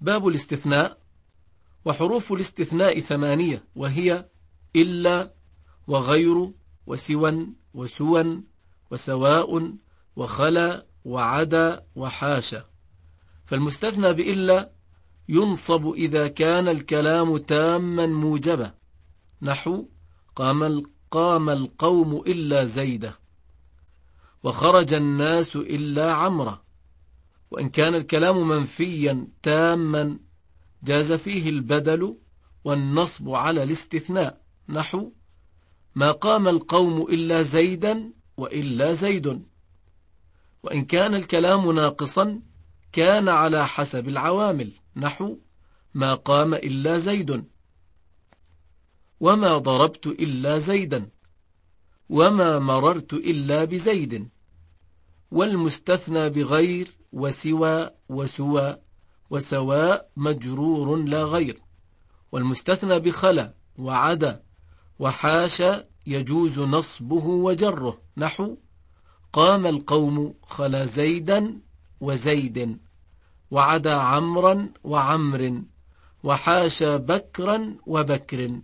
باب الاستثناء وحروف الاستثناء ثمانية وهي إلا وغير وسوى وسوى وسواء وخلا وعدا وحاشا. فالمستثنى بإلا ينصب إذا كان الكلام تاما موجبا. نحو قام, قام القوم إلا زيدة وخرج الناس إلا عمرة وإن كان الكلام منفيا تاما جاز فيه البدل والنصب على الاستثناء. نحو ما قام القوم إلا زيدا وإلا زيد. وإن كان الكلام ناقصا كان على حسب العوامل. نحو ما قام إلا زيد. وما ضربت إلا زيدا. وما مررت إلا بزيد. والمستثنى بغير وسوى وسوى وسواء مجرور لا غير والمستثنى بخلا وعدا وحاشا يجوز نصبه وجره. نحو قام القوم خلا زيدا وزيد وعدا عمرا وعمر وحاشا بكرا وبكر.